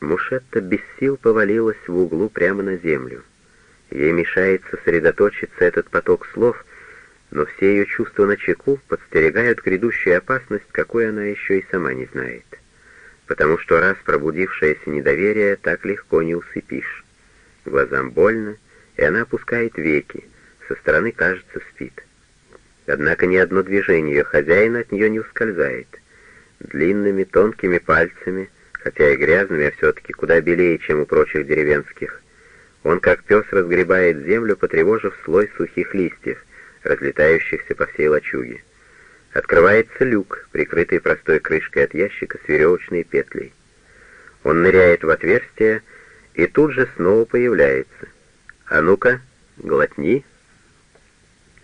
Мушетта без сил повалилась в углу прямо на землю. Ей мешает сосредоточиться этот поток слов, но все ее чувства на чеку подстерегают грядущую опасность, какой она еще и сама не знает. Потому что раз пробудившееся недоверие так легко не усыпишь. Глазам больно, и она опускает веки, со стороны, кажется, спит. Однако ни одно движение ее хозяина от нее не ускользает. Длинными тонкими пальцами, хотя и грязными, а все-таки куда белее, чем у прочих деревенских, он как пес разгребает землю, потревожив слой сухих листьев, разлетающихся по всей лачуге. Открывается люк, прикрытый простой крышкой от ящика с веревочной петлей. Он ныряет в отверстие и тут же снова появляется. «А ну-ка, глотни!»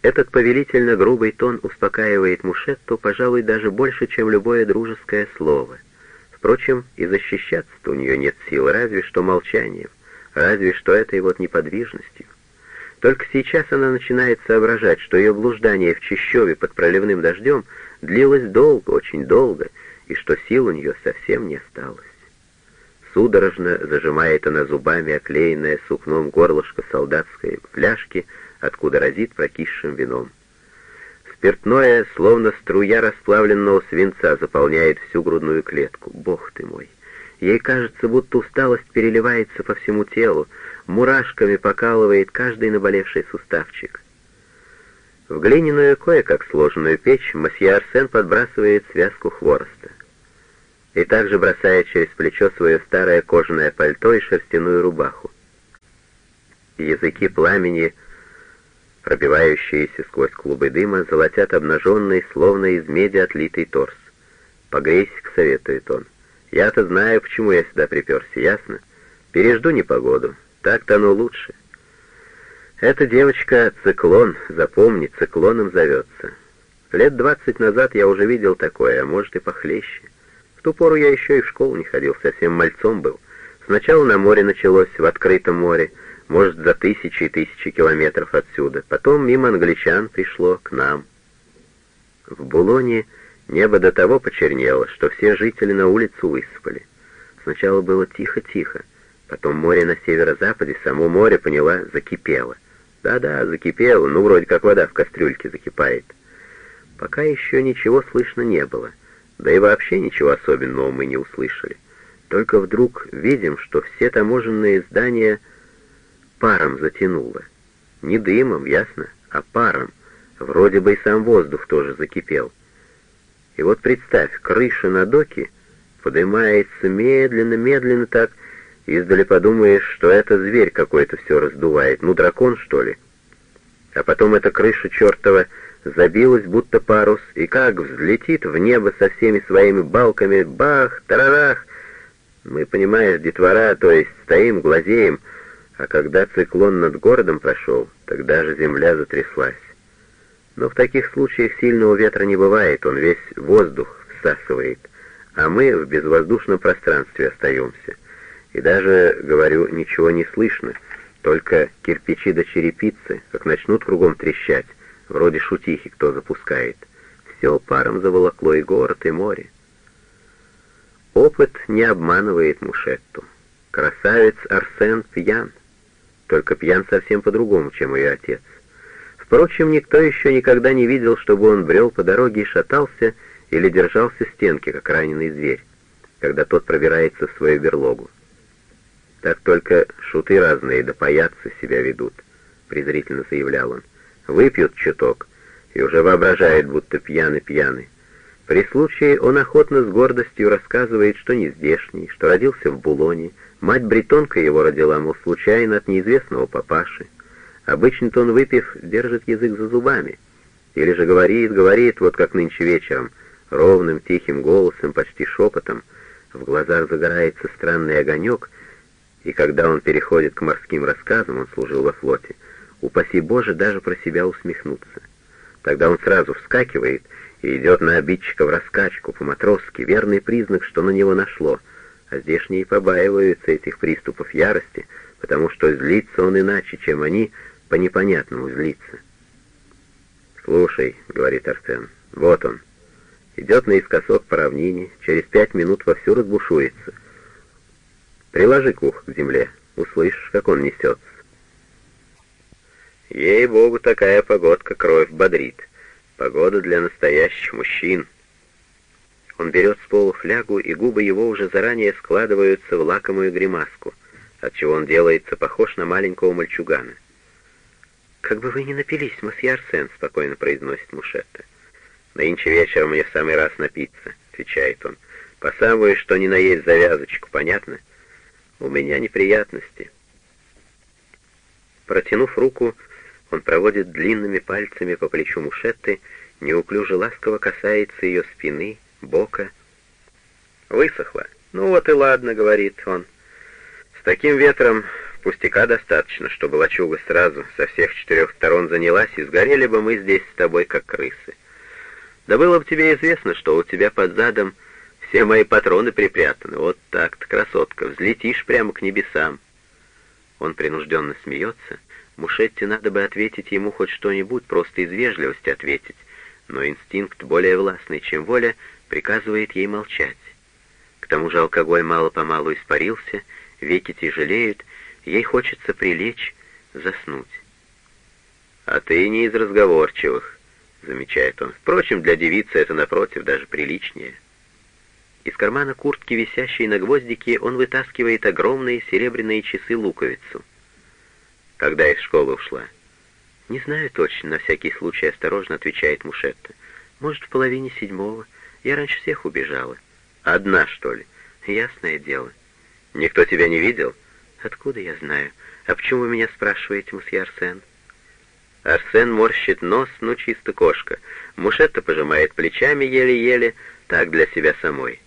Этот повелительно грубый тон успокаивает Мушетту, пожалуй, даже больше, чем любое дружеское слово. Впрочем, и защищаться-то у нее нет сил, разве что молчанием, разве что этой вот неподвижностью. Только сейчас она начинает соображать, что ее блуждание в чащове под проливным дождем длилось долго, очень долго, и что сил у нее совсем не осталось. Судорожно зажимает она зубами оклеенное сукном горлышко солдатской фляжки, откуда разит прокисшим вином. Спиртное, словно струя расплавленного свинца, заполняет всю грудную клетку. Бог ты мой! Ей кажется, будто усталость переливается по всему телу, мурашками покалывает каждый наболевший суставчик. В глиняную кое-как сложенную печь мосье Арсен подбрасывает связку хвороста. И также бросает через плечо свое старое кожаное пальто и шерстяную рубаху. Языки пламени, пробивающиеся сквозь клубы дыма, золотят обнаженный, словно из меди отлитый торс. «Погрейся-ка», — советует он. «Я-то знаю, почему я сюда приперся, ясно? Пережду непогоду, так-то оно лучше. Эта девочка — циклон, запомни, циклоном зовется. Лет двадцать назад я уже видел такое, а может и похлеще. В ту пору я еще и в школу не ходил, совсем мальцом был. Сначала на море началось, в открытом море, может, за тысячи и тысячи километров отсюда. Потом мимо англичан пришло к нам. В Булоне небо до того почернело, что все жители на улицу высыпали. Сначала было тихо-тихо, Потом море на северо-западе, само море, поняла, закипело. Да-да, закипело, ну, вроде как вода в кастрюльке закипает. Пока еще ничего слышно не было, да и вообще ничего особенного мы не услышали. Только вдруг видим, что все таможенные здания паром затянуло. Не дымом, ясно, а паром. Вроде бы и сам воздух тоже закипел. И вот представь, крыша на доке поднимается медленно-медленно так, Издали подумаешь, что это зверь какой-то все раздувает, ну дракон, что ли. А потом эта крыша чертова забилась, будто парус, и как взлетит в небо со всеми своими балками, бах, тарарах. Мы, понимаешь, детвора, то есть стоим, глазеем, а когда циклон над городом прошел, тогда же земля затряслась. Но в таких случаях сильного ветра не бывает, он весь воздух всасывает, а мы в безвоздушном пространстве остаемся. И даже, говорю, ничего не слышно, только кирпичи до черепицы, как начнут кругом трещать, вроде шутихи кто запускает. Все паром заволокло и город, и море. Опыт не обманывает Мушетту. Красавец Арсен пьян, только пьян совсем по-другому, чем ее отец. Впрочем, никто еще никогда не видел, чтобы он брел по дороге и шатался или держался стенки, как раненый зверь, когда тот пробирается в свою берлогу. Так только шуты разные да паяцы себя ведут, презрительно заявлял он. Выпьют чуток и уже воображают, будто пьяны-пьяны. При случае он охотно с гордостью рассказывает, что не здешний, что родился в Булоне, мать бретонка его родила, мол, случайно от неизвестного папаши. Обычно-то он, выпив, держит язык за зубами. Или же говорит, говорит, вот как нынче вечером, ровным, тихим голосом, почти шепотом. В глазах загорается странный огонек, и когда он переходит к морским рассказам, он служил во флоте, упаси Боже даже про себя усмехнуться. Тогда он сразу вскакивает и идет на обидчика в раскачку, по-матросски, верный признак, что на него нашло, а здешние побаиваются этих приступов ярости, потому что злится он иначе, чем они, по непонятному злиться. «Слушай», — говорит Арсен, — «вот он». Идет наискосок по равнине, через пять минут вовсю разбушуется — Приложи к уху к земле, услышишь, как он несется. Ей-богу, такая погодка кровь бодрит. Погода для настоящих мужчин. Он берет с пола флягу, и губы его уже заранее складываются в лакомую гримаску, отчего он делается похож на маленького мальчугана. «Как бы вы ни напились, мосье Арсен», — спокойно произносит Мушетта. «Нынче вечером мне в самый раз напиться», — отвечает он. «По самую, что ни на есть завязочку, понятно? У меня неприятности». Протянув руку, он проводит длинными пальцами по плечу Мушетты, неуклюже ласково касается ее спины, бока. «Высохло. Ну вот и ладно», — говорит он. «С таким ветром пустяка достаточно, чтобы лачуга сразу со всех четырех сторон занялась, и сгорели бы мы здесь с тобой, как крысы. Да было бы тебе известно, что у тебя под задом все мои патроны припрятаны. Вот так-то, красотка, взлетишь прямо к небесам». Он принужденно смеется. Мушетте надо бы ответить ему хоть что-нибудь, просто из вежливости ответить, но инстинкт более властный, чем воля, приказывает ей молчать. К тому же алкоголь мало-помалу испарился, веки тяжелеют, ей хочется прилечь, заснуть. «А ты не из разговорчивых», — замечает он. «Впрочем, для девицы это, напротив, даже приличнее». Из кармана куртки, висящей на гвоздике, он вытаскивает огромные серебряные часы-луковицу. Когда из школы ушла? «Не знаю точно, на всякий случай осторожно отвечает Мушетта. Может, в половине седьмого. Я раньше всех убежала. Одна, что ли? Ясное дело. Никто тебя не видел? Откуда я знаю? А почему вы меня спрашиваете, мусье Арсен? Арсен морщит нос, ну чисто кошка. Мушетта пожимает плечами еле-еле, так для себя самой.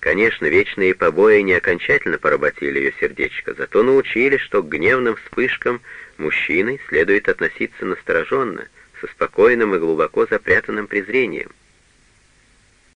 Конечно, вечные побои не окончательно поработили ее сердечко, зато научили, что к гневным вспышкам мужчины следует относиться настороженно, со спокойным и глубоко запрятанным презрением —